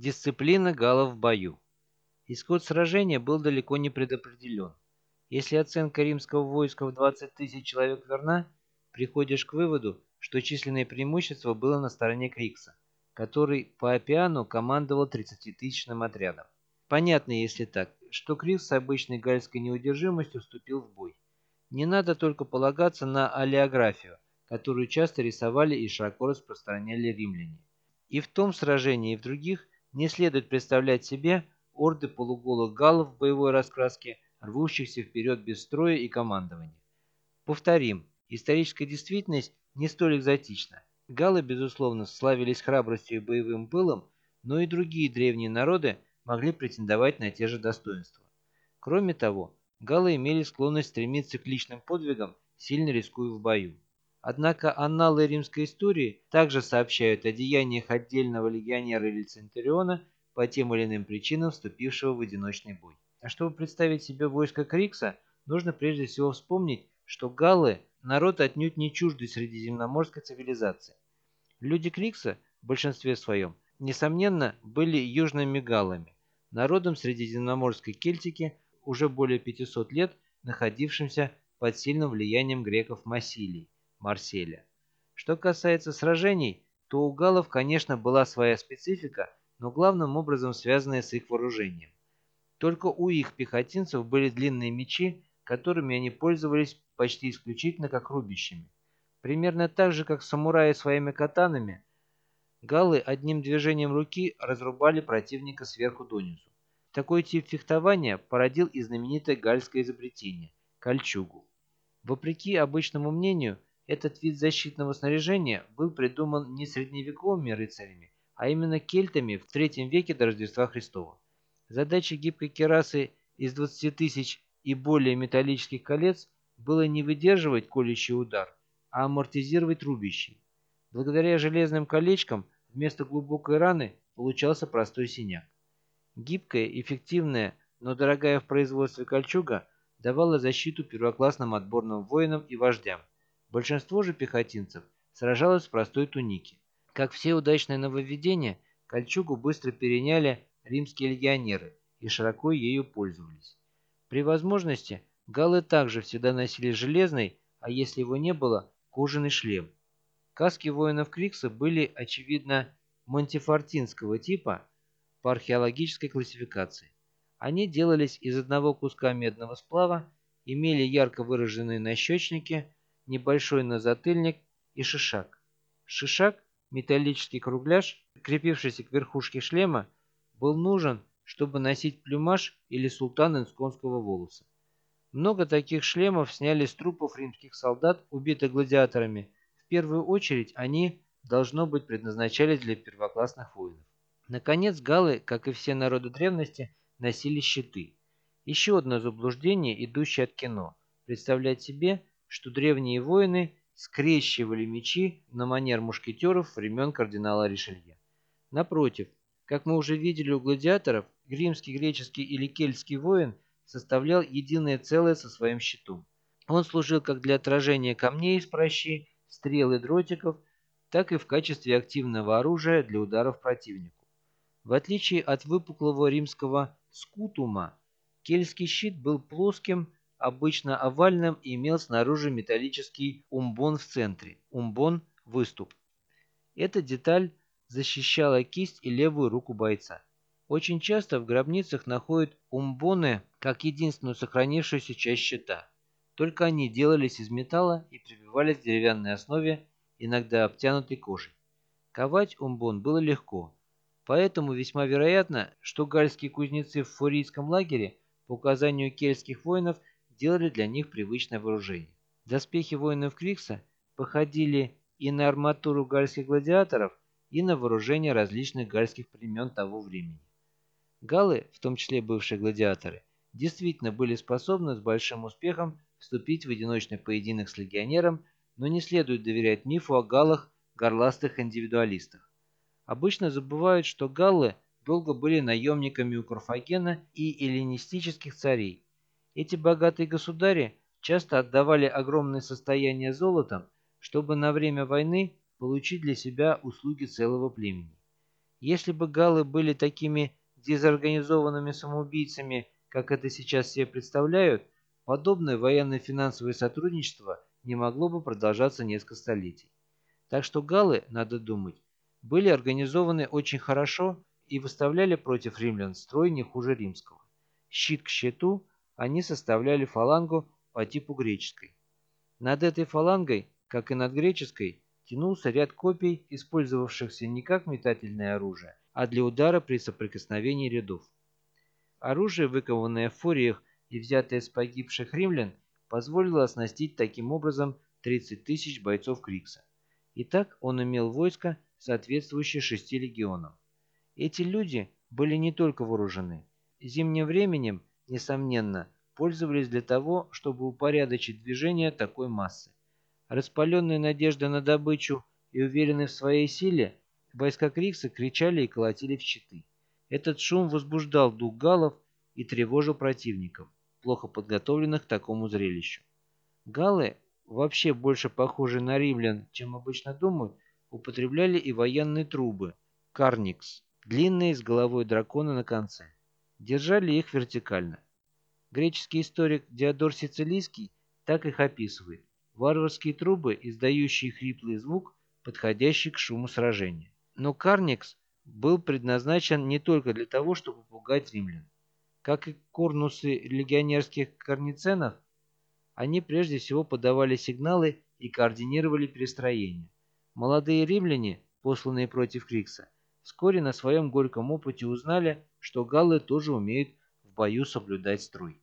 Дисциплина галлов в бою. Исход сражения был далеко не предопределен. Если оценка римского войска в 20 тысяч человек верна, приходишь к выводу, что численное преимущество было на стороне Крикса, который по Апиану командовал 30-тысячным отрядом. Понятно, если так, что Крикс с обычной гальской неудержимостью вступил в бой. Не надо только полагаться на олеографию, которую часто рисовали и широко распространяли римляне. И в том сражении, и в других – не следует представлять себе орды полуголых галлов в боевой раскраске, рвущихся вперед без строя и командования. Повторим, историческая действительность не столь экзотична. Галлы, безусловно, славились храбростью и боевым пылом, но и другие древние народы могли претендовать на те же достоинства. Кроме того, галлы имели склонность стремиться к личным подвигам, сильно рискуя в бою. Однако анналы римской истории также сообщают о деяниях отдельного легионера или центуриона по тем или иным причинам вступившего в одиночный бой. А чтобы представить себе войско Крикса, нужно прежде всего вспомнить, что галлы – народ отнюдь не чуждый средиземноморской цивилизации. Люди Крикса в большинстве своем, несомненно, были южными галлами, народом средиземноморской Кельтики, уже более 500 лет находившимся под сильным влиянием греков Массилий Марселя. Что касается сражений, то у галлов, конечно, была своя специфика, но главным образом связанная с их вооружением. Только у их пехотинцев были длинные мечи, которыми они пользовались почти исключительно как рубящими. Примерно так же, как самураи своими катанами, галлы одним движением руки разрубали противника сверху донизу. Такой тип фехтования породил и знаменитое гальское изобретение – кольчугу. Вопреки обычному мнению, этот вид защитного снаряжения был придуман не средневековыми рыцарями, а именно кельтами в третьем веке до Рождества Христова. Задача гибкой керасы из 20 тысяч и более металлических колец было не выдерживать колющий удар, а амортизировать рубящий. Благодаря железным колечкам вместо глубокой раны получался простой синяк. Гибкая, эффективная, но дорогая в производстве кольчуга давала защиту первоклассным отборным воинам и вождям, Большинство же пехотинцев сражалось в простой тунике. Как все удачные нововведения, кольчугу быстро переняли римские легионеры и широко ею пользовались. При возможности галлы также всегда носили железный, а если его не было, кожаный шлем. Каски воинов Крикса были, очевидно, монтифортинского типа по археологической классификации. Они делались из одного куска медного сплава, имели ярко выраженные нащечники – небольшой назатыльник и шишак. Шишак, металлический кругляш, крепившийся к верхушке шлема, был нужен, чтобы носить плюмаж или султан инсконского волоса. Много таких шлемов сняли с трупов римских солдат, убитых гладиаторами. В первую очередь они, должно быть, предназначались для первоклассных воинов. Наконец, галлы, как и все народы древности, носили щиты. Еще одно заблуждение, идущее от кино. Представлять себе, что древние воины скрещивали мечи на манер мушкетеров времен кардинала Ришелье. Напротив, как мы уже видели у гладиаторов, римский, греческий или кельтский воин составлял единое целое со своим щитом. Он служил как для отражения камней из прощи, стрел и дротиков, так и в качестве активного оружия для ударов противнику. В отличие от выпуклого римского скутума, кельтский щит был плоским, обычно овальным и имел снаружи металлический умбон в центре. Умбон – выступ. Эта деталь защищала кисть и левую руку бойца. Очень часто в гробницах находят умбоны как единственную сохранившуюся часть щита. Только они делались из металла и прибивались к деревянной основе, иногда обтянутой кожей. Ковать умбон было легко, поэтому весьма вероятно, что гальские кузнецы в фурийском лагере по указанию кельтских воинов делали для них привычное вооружение. Доспехи воинов Крикса походили и на арматуру гальских гладиаторов, и на вооружение различных гальских племен того времени. Галлы, в том числе бывшие гладиаторы, действительно были способны с большим успехом вступить в одиночный поединок с легионером, но не следует доверять мифу о галлах горластых индивидуалистах. Обычно забывают, что галлы долго были наемниками у Карфагена и эллинистических царей, эти богатые государи часто отдавали огромные состояния золотом, чтобы на время войны получить для себя услуги целого племени. Если бы галлы были такими дезорганизованными самоубийцами, как это сейчас себе представляют, подобное военно-финансовое сотрудничество не могло бы продолжаться несколько столетий. Так что галлы, надо думать, были организованы очень хорошо и выставляли против римлян строй не хуже римского. Щит к щиту они составляли фалангу по типу греческой. Над этой фалангой, как и над греческой, тянулся ряд копий, использовавшихся не как метательное оружие, а для удара при соприкосновении рядов. Оружие, выкованное в фуриях и взятое с погибших римлян, позволило оснастить таким образом 30 тысяч бойцов Крикса. Итак, он имел войско, соответствующее шести легионам. Эти люди были не только вооружены. Зимним временем, несомненно, пользовались для того, чтобы упорядочить движение такой массы. Распаленные надеждой на добычу и уверенные в своей силе, войска Крикса кричали и колотили в щиты. Этот шум возбуждал дух галлов и тревожил противников, плохо подготовленных к такому зрелищу. Галлы, вообще больше похожие на римлян, чем обычно думают, употребляли и военные трубы – карникс длинные с головой дракона на конце. Держали их вертикально. Греческий историк Диодор Сицилийский так их описывает. Варварские трубы, издающие хриплый звук, подходящий к шуму сражения. Но Карникс был предназначен не только для того, чтобы пугать римлян. Как и корнусы легионерских карниценов, они прежде всего подавали сигналы и координировали перестроение. Молодые римляне, посланные против Крикса, вскоре на своем горьком опыте узнали, что галлы тоже умеют в бою соблюдать строй.